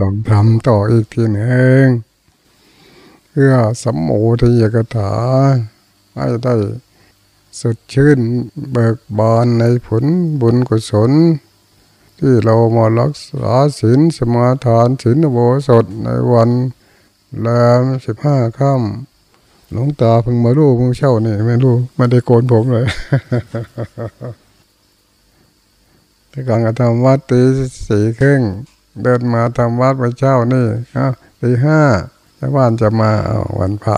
ต้องทำต่ออีกทีหนึ่งเพื่อสมโมทยกถาให้ได้สดชื่นเบิกบานในผลบุญกุศล ที่เรามารักษาศีลสมาทานศีลโบสถในวันแรมสิบห้าค่ำหลวงตาเพิ่งมาลูกเพิ่งเช่านี่ไม่รู้ไม่ได้โกนผมเลยที่การกระทำวัดตีสี่ครึ่ง เดินมาทำวัดไปเช่านี่อะตีห้าชาวบ้านจะมาเอาวันพระ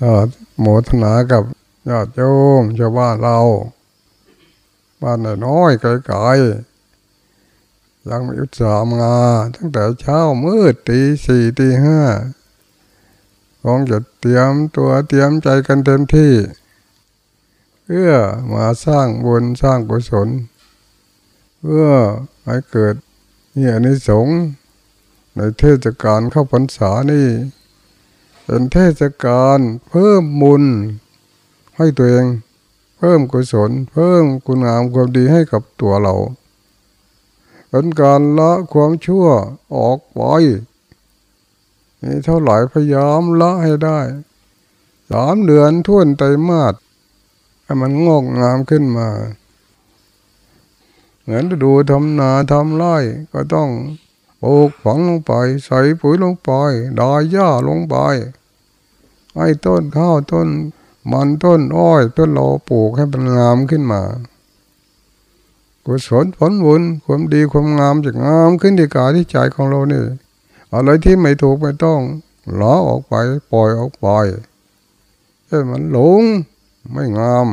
ก็โมทนากับญาติโยมชาวบ้านเรา บ้านน้อยไกลๆยังม่อุตส่าห์มาตั้งแต่เช้ามืดตีสี่ตีห้าคงจะเตรียมตัวเตรียมใจกันเต็มที่ เพื่อมาสร้างบุญสร้างกุศล เพื่อ ให้เกิดเนี่ยนิสงส์ในเทศกาลเข้าพรรษานี่เป็นเทศกาลเพิ่มบุญให้ตัวเอง เพิ่มกุศล เพิ่มคุณงามความดีให้กับตัวเราเป็นการละความชั่วออกไปนี่เท่าไหร่พยายามละให้ได้สามเดือนทุ่นไตมาสให้มันงอกงามขึ้นมา เหมือนดูทำนาทำไร่ก็ต้องปลูกฝังลงไป ใส่ปุ๋ยลงไปดายหญ้าลงไปให้ต้นข้าวต้น มันต้นอ้อยต้นเราปลูกให้มันงามขึ้นมากุศลผลบุญความดีความงามจะงามขึ้นที่กายที่ใจของเรานี่อะไรที่ไม่ถูกไม่ต้องหลอออกไปปล่อยออกไปเอ้มันหลงไม่งาม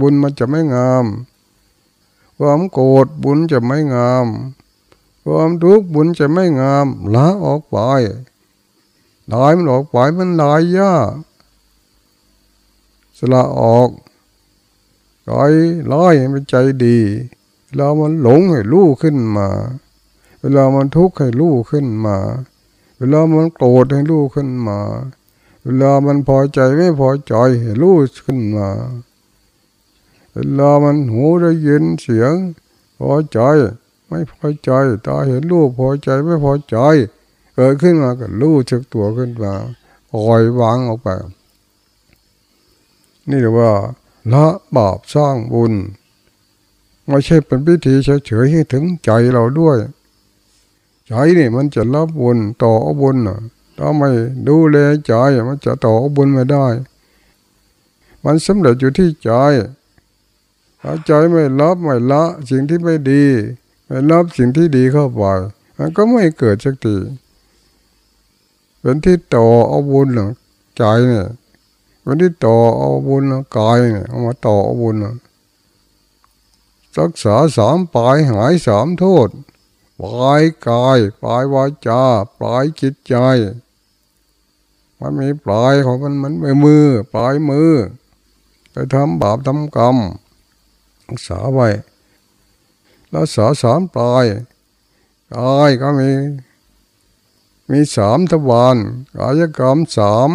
บุญมันจะไม่งาม ความโกรธบุญจะไม่งาม ความทุกข์บุญจะไม่งามละออกไปลายมันออกไปมันลายยาสละออกลอยลอยให้มันใจดีเวลามันหลงให้รู้ขึ้นมา เวลามันทุกข์ให้รู้ขึ้นมา เวลามันโกรธให้รู้ขึ้นมา เวลามันพอใจไม่พอใจให้รู้ขึ้นมา เวลามันหูได้ยินเสียง พอใจ ไม่พอใจ ตาเห็นรูปพอใจไม่พอใจ เกิดขึ้นมาก็รู้จักตัวขึ้นมาปล่อยวางออกไป นี่เรียกว่า ละบาปสร้างบุญไม่ใช่เป็นพิธีเฉยๆให้ถึงใจเราด้วย ใจนี่มันจะรับบุญต่อบุญถ้าไม่ดูแลใจมันจะต่อบุญไม่ได้ มันสำเร็จอยู่ที่ใจ ถ้าใจไม่รับไม่ละ สิ่งที่ไม่ดี ไม่รับสิ่งที่ดีเข้าไปมันก็ไม่เกิดสักทีเป็นที่ต่อเอาบุญหรอใจเนี่ยเป็นที่ต่อเอาบุญกายเนี่ยเอามาต่อเอาบุญรักษาสามปลายหายสามโทษปลายกายปลายวาจาปลายจิตใจ มันมีปลายของมันมันมือปลายมือไปทำบาปทำกรรม รักษาไว้รักษาสามปลายกายก็มี มีสามทวารกายกรรมสาม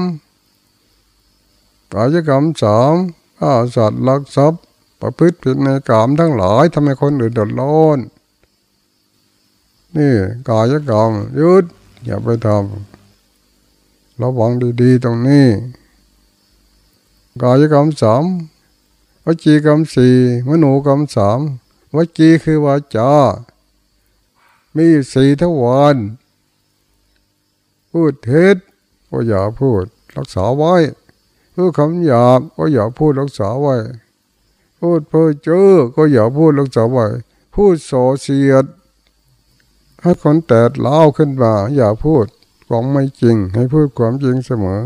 กายกรรมสามฆ่าสัตว์ลักทรัพย์ประพฤติผิดในกรรมทั้งหลายทำให้คนอื่นเดือดร้อนนี่กายกรรมยุดอย่าไปทำระวังดีๆตรงนี้ กายกรรมสาม วจีกรรมสี่มโนกรรมสามวจีคือวาจา มีสี่ทวารพูดเท็จก็อย่าพูด รักษาไว้พูดคำหยาบก็อย่าพูดรักษาไว้ พูดเพ้อเจ้อก็อย่าพูดรักษาไว้ พูดโสเสียดให้คนแตดเล่าขึ้นมาอย่าพูดความไม่จริง ให้พูดความจริงเสมอ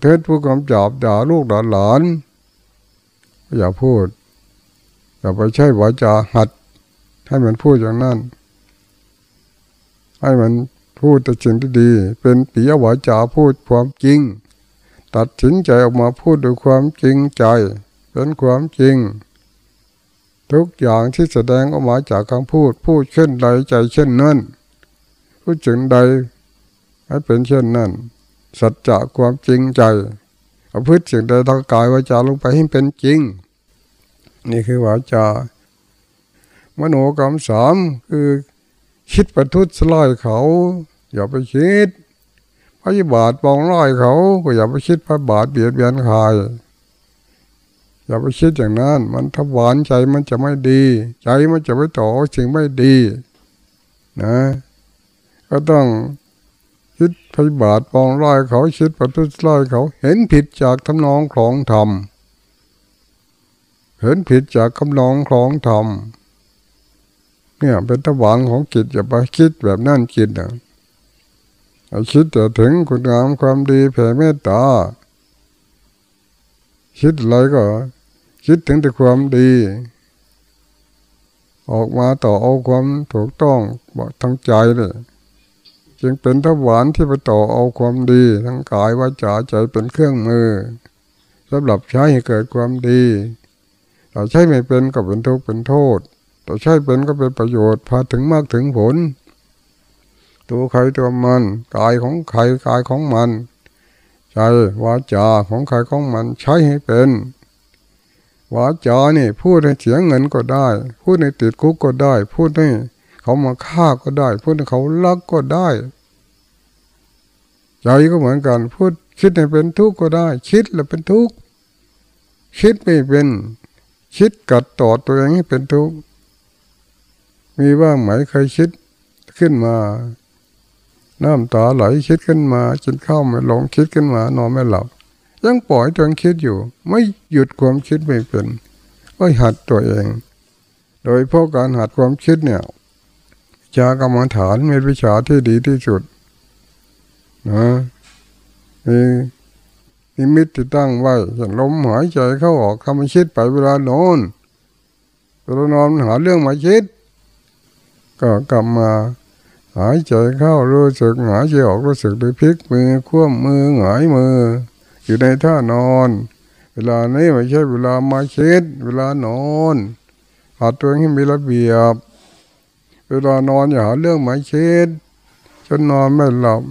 เท็จพูดคำหยาบด่าลูกด่าหลาน อย่าพูด อย่าไปใช้วาจาหัด ให้มันพูดอย่างนั้น ให้มันพูดแต่สิ่งที่ดี เป็นปิยวาจาพูดความจริง ตัดสินใจออกมาพูดด้วยความจริงใจ เป็นความจริง ทุกอย่างที่แสดงออกมาจากคำพูด พูดเช่นใดใจเช่นนั้นพูดถึงใดให้เป็นเช่นนั้น สัจจะความจริงใจเอาพืชสิ่งใดทางกายวาจาลงไปให้เป็นจริง นี่คือวาจามโนกรรมสามคือคิดประทุษร้ายเขา อย่าไปคิดพยาบาทปองร้ายเขา ก็อย่าไปคิดพระบาทเบียดเบียนใครอย่าไปคิดอย่างนั้น มันทวารใจมันจะไม่ดี ใจมันจะไปต่อสิ่งไม่ดี นะ ก็ต้อง คิดพยาบาทปองร้ายเขาคิดประทุษร้ายเขาเห็นผิดจากทำนองของธรรมเห็นผิดจากคำนองของธรรมเนี่ยเป็นตะวันของจิตอย่าไปคิดแบบนั่นจิตนะคิดแต่ถึงคุณงามความดีแผ่เมตตา คิดอะไรก็ คิดถึงแต่ความดี ออกมาต่อเอาความถูกต้องบอกทั้งใจเลย จึงเป็นทวารที่ไปต่อเอาความดี ทั้งกายวาจาใจเป็นเครื่องมือสำหรับใช้ให้เกิดความดีแต่ใช้ไม่เป็นก็เป็นทุกข์เป็นโทษแต่ใช้เป็นก็เป็นประโยชน์พาถึงมากถึงผล ตัวใครตัวมันกายของใครกายของมัน ใจวาจาของใครของมันใช้ให้เป็นวาจานี่พูดให้เสียเงินก็ได้ พูดให้ติดคุกก็ได้ พูดให้ เขามาฆ่าก็ได้พูดเขาลักก็ได้ใจก็เหมือนกันพูดคิดให้เป็นทุกข์ก็ได้ คิดแล้วเป็นทุกข์คิดไม่เป็น คิดกัดต่อตัวเองให้เป็นทุกข์มีว่าไหมเคยคิดขึ้นมา น้ำตาไหลคิดขึ้นมาจินข้าวไม่ลงคิดขึ้นมานอนไม่หลับยังปล่อยตัวคิดอยู่ ไม่หยุดความคิดไม่เป็นก็หัดตัวเอง โดยเพราะการหัดความคิดเนี่ย จากรรมฐานเป็นวิชาที่ดีที่สุดนะมีนิมิตที่ตั้งไว้เห็นลมหายใจเข้าออกทำคิดไปเวลานอนเวลานอนหาเรื่องมาคิด ก็กลับมาหายใจเข้ารู้สึกหายใจออกรู้สึกด้วยพลิกมือคว่ำมือหงายมือ อยู่ในท่านอน เวลานี้ไม่ใช่เวลามาคิด เวลานอนหัดตัวให้มีระเบียบ เวลานอนอย่าหาเรื่องหมายคิดจนนอนไม่หลับ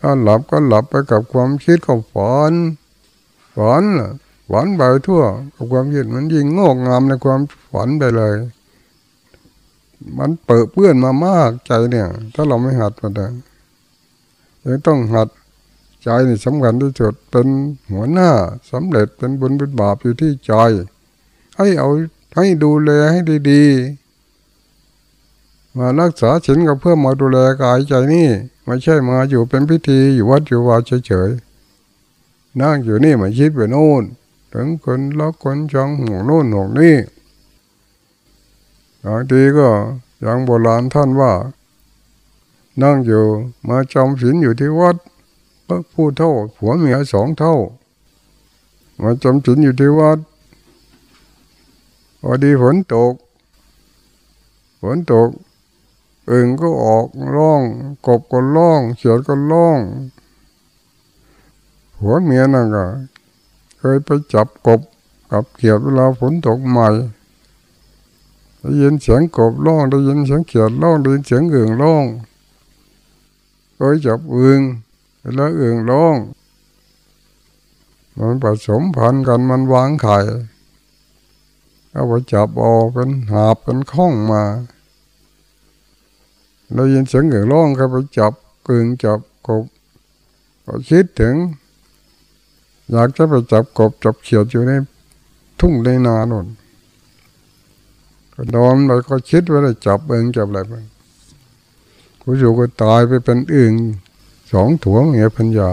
ถ้าหลับก็หลับไปกับความคิดกับฝันฝันฝันไปทั่วกับความคิดมันยิ่งงอกงามในความฝันไปเลย มันเปิดเปื้อนมามากใจเนี่ย ถ้าเราไม่หัดมันได้ยังต้องหัดใจนี่สำคัญที่สุดเป็นหัวหน้าสำเร็จเป็นบุญเป็นบาปอยู่ที่ใจ ให้เอาให้ดูแลให้ดี ๆ มารักษาศีลก็เพื่อมาดูแลกายใจนี่ไม่ใช่มาอยู่เป็นพิธีอยู่วัดอยู่วาเฉยๆนั่งอยู่นี่มาคิดไปโน่นถึงคนรักคนชังห่วงโน่นห่วงนี่บางทีก็อย่างโบราณท่านว่า นั่งอยู่มาจำศีลอยู่ที่วัดก็พูดเท่าผัวเมียสองเท่า มาจำศีลอยู่ที่วัดพอดีฝนตกฝนตก อึ่งก็ออกร้อง กบก็ร้อง เขียดก็ร้องหัวเมียนั่นก็เคยไปจับกบกับเขียดเวลาฝนตกใหม่ได้ยินเสียงกบร้องได้ยินเสียงเขียดร้องได้ยินเสียงอึ่งร้องเคยจับอึ่งแล้วอึ่งร้อง มันผสมพันธุ์กันมันวางไข่เอาไปจับเอาเป็นหาบเป็นข้องมา เรายินเสียงเกร้องก็ไปจับกึ่งจับกบก็คิดถึง อยากจะไปจับกบจับเขียดอยู่ในทุ่งในนาโน่นก็นอนไปก็คิดว่าได้จับเองจับอะไรไปกูอยู่ก็ตายไปเป็นอื่นสองถัวเงี้ยพันยา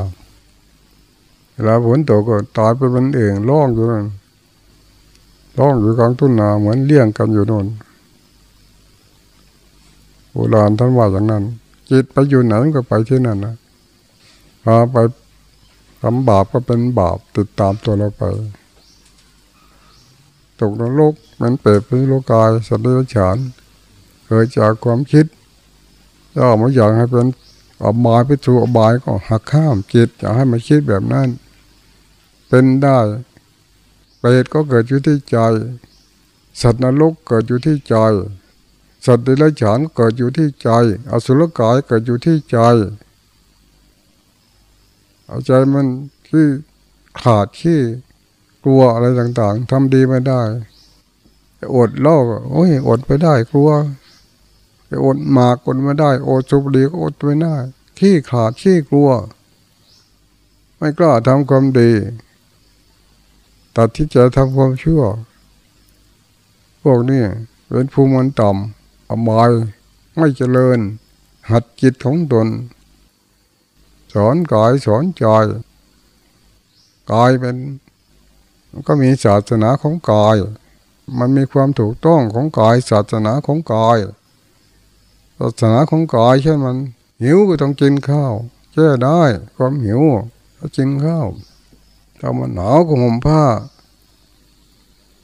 เวลาฝนตกก็ตายไปเป็นเอื่นร้องอยู่นั่นร้องอยู่กลางทุ่งนาเหมือนเลี้ยงกันอยู่น่น โบราณท่านว่าอย่างนั้น จิตไปอยู่ไหนก็ไปที่นั่นนะพาไปทำบาปก็เป็นบาปติดตามตัวเราไป ตกนรกมันเปรตเป็นโลกายสัตว์เดรัจฉานเกิดจากความคิดถ้าไม่อย่ากให้เป็นอบายไปสู่อบายก็หักข้ามจิตอยากให้มันคิดแบบนั้น เป็นได้เปรตก็เกิดอยู่ที่ใจ สัตว์นรกเกิดอยู่ที่ใจ สัตว์เดรัจฉานเกิดอยู่ที่ใจ อสุรกายเกิดอยู่ที่ใจ เอาใจมันที่ขาดที่กลัวอะไรต่างๆทำดีไม่ได้อดเล่าโอ้ยอดไปได้กลัวอดหมากอดไม่ได้อดสุบรีก็อดไม่ได้ขี้ขาดขี้กลัว ไม่กล้าทำความดีตัดที่จะทำความชั่ว พวกนี้เป็นภูมิมันต่ำ อบายไม่เจริญ หัดจิตของตน สอนกายสอนใจกายเป็นก็มีศาสนาของกาย มันมีความถูกต้องของกายศาสนาของกายศาสนาของกายเช่นมันหิวก็ต้องกินข้าวแก้ได้ความหิวก็กินข้าวถ้ามันหนาวก็ห่มผ้า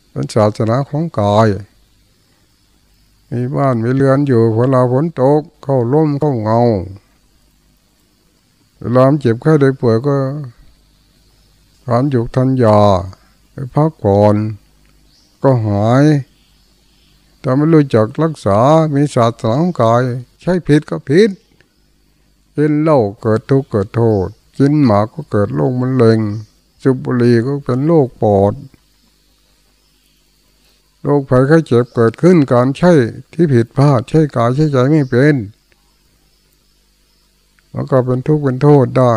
เป็นศาสนาของกาย มีบ้านมีเรือนอยู่เวลาฝนตก เข้าร่มเข้าเงาเวลาเจ็บไข้ได้ป่วยก็ทานหยุกทันยาไปพักผ่อนก็หายแต่ไม่รู้จักรักษา มีศาสตร์สังกาย ใช้ผิดก็ผิดกินเหล้าเกิดทุกข์เกิดโทษ กินหมาก็เกิดโรคมะเร็งสุบุรีก็เป็นโรคปอด โรคภัยไข้เจ็บเกิดขึ้นการใช้ที่ผิดพลาดใช้กายใช้ใจไม่เป็นแล้วก็เป็นทุกข์เป็นโทษได้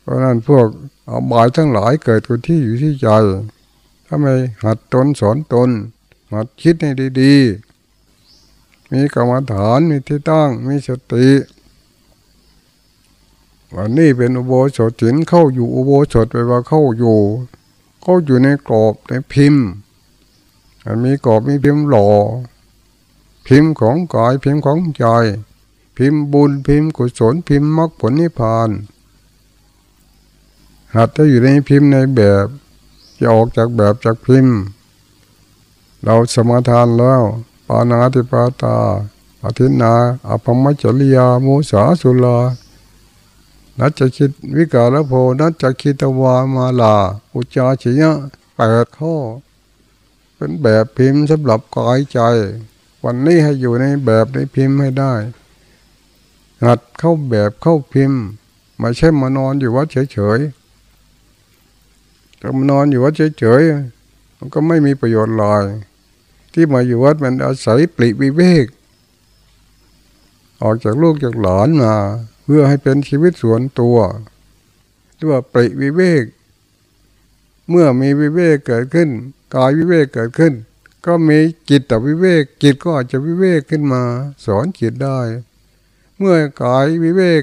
เพราะนั้นพวกเอาบายทั้งหลายเกิดขึ้นที่อยู่ที่ใจถ้าไม่หัดตนสอนตนหัดคิดให้ดีๆ มีกรรมฐานมีที่ตั้งมีสติ วันนี้เป็นอุโบสถศินเข้าอยู่อุโบสถไปว่าเข้าอยู่ เขาอยู่ในกรอบในพิมพ์มีกรอบมีพิมพ์หล่อ พิมพ์ของกายพิมพ์ของใจ พิมพ์บุญพิมพ์กุศลพิมพ์มรรคผลนิพพานหัดจะอยู่ในพิมพ์ในแบบจะออกจากแบบจากพิมพ์ เราสมาทานแล้ว ปานาติปาตาอาทินาอภมจริยามุสาสุลา นัจจะคิดวิกาลโพนัจจะคิตวามาลา อุจาชิยะแปดข้อ เป็นแบบพิมพ์สำหรับกายใจ วันนี้ให้อยู่ในแบบในพิมพ์ให้ได้หัดเข้าแบบเข้าพิมพ์ไม่ใช่มานอนอยู่วัดเฉยๆก็มานอนอยู่วัดเฉยๆมันก็ไม่มีประโยชน์เลยที่มาอยู่วัดมันอาศัยปลีวิเวก ออกจากลูกจากหลานมา พื่อให้เป็นชีวิตส่วนตัวเรียกว่าปลีวิเวก เมื่อมีวิเวกเกิดขึ้นกายวิเวกเกิดขึ้น ก็มีจิตแต่วิเวกจิตก็อาจจะวิเวกขึ้นมา สอนจิตได้ เมื่อกายวิเวก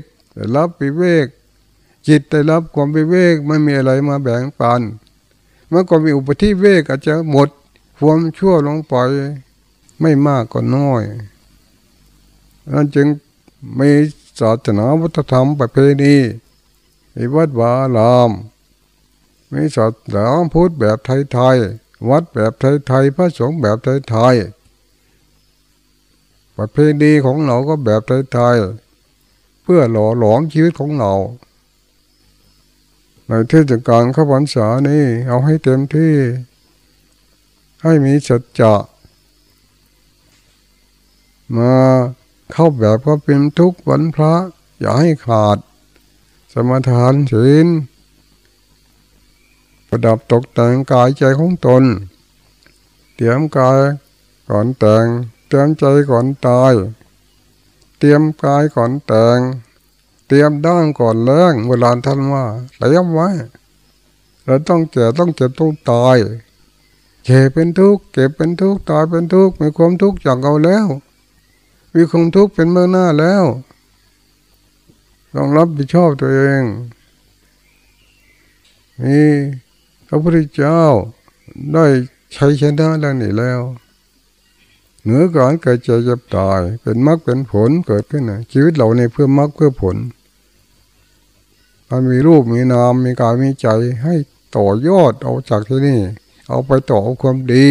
รับวิเวก จิตได้รับความวิเวกไม่มีอะไรมาแบ่งปันเมื่อก็มีอุปธิเวกอาจจะหมดความชั่วลงไปไม่มากก็น้อยนั่นจึงมี ศาสนาวัฒธรรมประเพณีมีวัดวาลามมีศาสนาพุทธแบบไทยๆวัดแบบไทยๆพระสงฆ์แบบไทยๆประเพณีของเราก็แบบไทยๆเพื่อหล่อหลอมชีวิตของเราในเทศกาลข้าพรรษานี้เอาให้เต็มที่ ให้มีสัจจะมา เข้าแบบก็เป็นทุกวันพระ อย่าให้ขาด สมทานศีลประดับตกแต่งกายใจของตน เตรียมกายก่อนแต่ง เตรียมใจก่อนตาย เตรียมกายก่อนแต่ง เตรียมด้างก่อนแรงเวลาท่านว่าเตรียมไว้เราต้องเจ็บต้องเจ็บต้องตายเจ็บเป็นทุกข์เก็บเป็นทุกข์ตายเป็นทุกข์มีความทุกข์จากเอาแล้ว มีความทุกข์เป็นเมื่อหน้าแล้วต้องรับผิดชอบตัวเองมีพระพุทธเจ้าได้ใช้ชนะแล้วนี่แล้วเหนือการเกิดเจ็บจะตาย เป็นมรรคเป็นผลเกิดขึ้นนะชีวิตเราในเพื่อมรรคเพื่อผลมันมีรูปมีนามมีกายมีใจให้ต่อยอดเอาจากที่นี่ เอาไปต่อความดี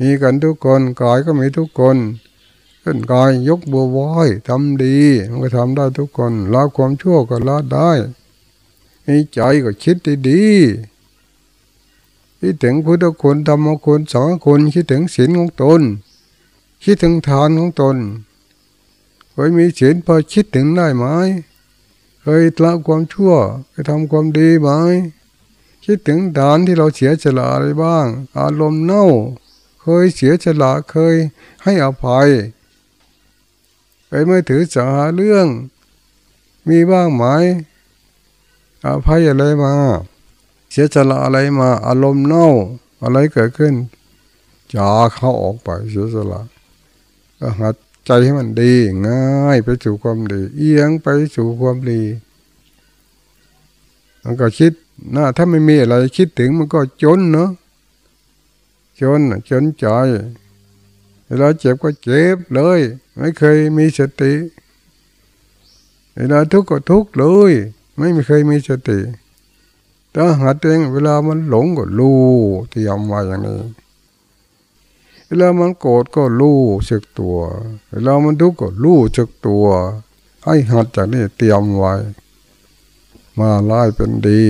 มีกันทุกคนกายก็มีทุกคน เป็นกายยกบัวว้อยทำดี มันก็ทำได้ทุกคนละความชั่วก็ละได้มีใจก็คิดดีคิดถึงพุทธคุณธรรมคุณสองคุณคิดถึงศีลของตน คิดถึงทานของตนเคยมีศีลพอคิดถึงได้ไหมเคยละความชั่วเคยทำความดีไหมคิดถึงฐานที่เราเสียสละอะไรบ้าง อารมณ์เน่า เคยเสียฉละเคยให้อภัย ไปไม่ถือสาเรื่อง มีบ้างไหมอภัยอะไรมา เสียฉละอะไรมา อารมณ์เน่า อะไรเกิดขึ้นจาเข้าออกไปเสียสละก็หัดใจให้มันดี ง่ายไปสู่ความดี เอียงไปสู่ความดีมันก็คิดนะถ้าไม่มีอะไรคิดถึงมันก็จนเนาะจนจนใจ เวลาเจ็บก็เจ็บเลย ไม่เคยมีสติ เวลาทุกข์ก็ทุกข์เลย ไม่เคยมีสติถ้าหัดเองเวลามันหลงก็รู้ที่ยำไว้อย่างนี้ เวลามันโกรธก็รู้สึกตัว เวลามันทุกข์ก็รู้สึกตัว ให้หัดจากนี้เตรียมไว้ มาไล่เป็นดี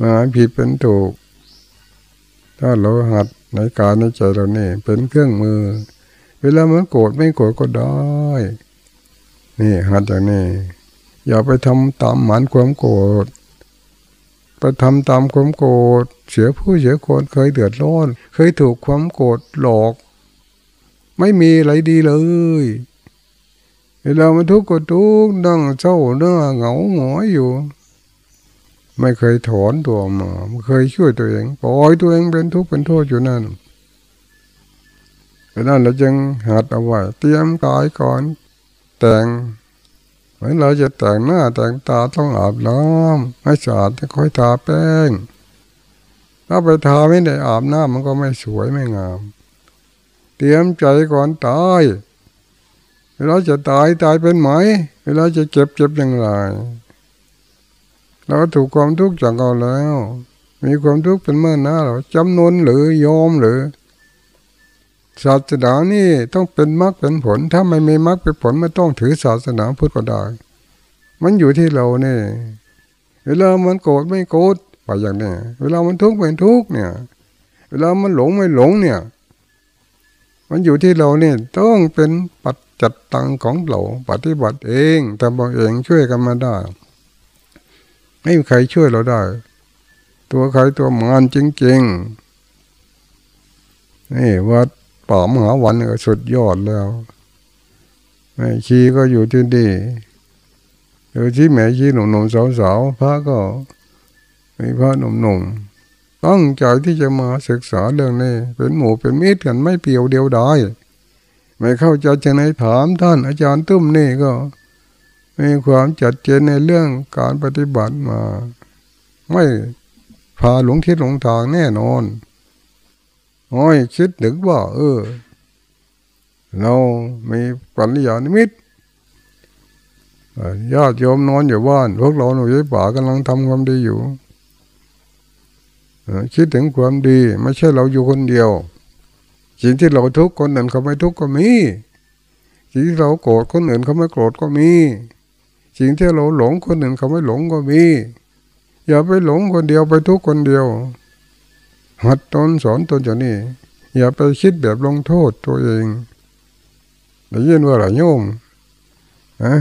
มาผิดเป็นถูก ถ้าเราหัด ในการในใจเราเนี่เป็นเครื่องมือ เวลามันโกรธไม่โกรธก็ได้ นี่หัดจากนี้ อย่าไปทำตามหมันความโกรธไปทำตามความโกรธเสียผู้เสียคนเคยเดือดร้อน เคยถูกความโกรธหลอก ไม่มีอะไรดีเลยเวลามันทุกข์ก็ทุกข์นั่งเศร้าเนื้อเหงาหงอยอยู่ ไม่เคยถอนตัวมาไม่เคยช่วยตัวเองปล่อยตัวเองเป็นทุกข์เป็นโทษอยู่นั่นดังนั้นเราจึงหัดเอาไว้เตรียมกายก่อน แต่งเหมือนเราจะแต่งหน้าแต่งตาต้องอาบน้ำให้สะอาดจะค่อยทาแป้ง ถ้าไปทาไม่ได้อาบน้ำมันก็ไม่สวยไม่งาม เตรียมใจก่อนตายเวลาจะตายตายเป็นไหม เวลาจะเจ็บเจ็บอย่างไร เราถูกความทุกข์จากเราแล้ว มีความทุกข์เป็นเมื่อหน้าเราจำนวนหรือยอมหรือศาสนานี่ต้องเป็นมรรคเป็นผล ถ้าไม่มีมรรคเป็นผลไม่ต้องถือศาสนาพุทธก็ได้ มันอยู่ที่เราเนี่ย เวลามันโกรธไม่โกรธไปอย่างนี้เวลามันทุกข์ไม่ทุกข์เนี่ย เวลามันหลงไม่หลงเนี่ย มันอยู่ที่เราเนี่ยต้องเป็นปัจจัดตังของเราปฏิบัติเองทำเองช่วยกันมาได้ ไม่มีใครช่วยเราได้ ตัวใครตัวมันจริงๆนี่วัดป่ามหาวันก็สุดยอดแล้วแม่ชีก็อยู่ที่นี่เดี๋ยวที่แม่ชีหนุ่มๆสาวๆพระก็มีพระหนุ่มๆตั้งใจที่จะมาศึกษาเรื่องนี้เป็นหมู่เป็นมิตรกันไม่เปียวเดียวดายไม่เข้าใจจะไหนถามท่านอาจารย์ตุ้มนี่ก็ มีความจัดเจนในเรื่องการปฏิบัติมา ไม่พาหลงทิศหลงทางแน่นอนอ้อยคิดถึงว่า เออ เรามีปัญญานิมิตญาติโยมนอนอยู่บ้าน พวกเราหนุ่ยป่ากำลังทำความดีอยู่คิดถึงความดี ไม่ใช่เราอยู่คนเดียวสิ่งที่เราทุกข์คนอื่นเขาไม่ทุกข์ก็มีสิ่งที่เราโกรธคนอื่นเขาไม่โกรธก็มี สิ่งที่เราหลงคนหนึ่งเขาไม่หลงก็มี อย่าไปหลงคนเดียวไปทุกคนเดียว หัดตนสอนตนอย่างนี้ อย่าไปคิดแบบลงโทษตัวเองได้ยินว่าหลายโยมนะ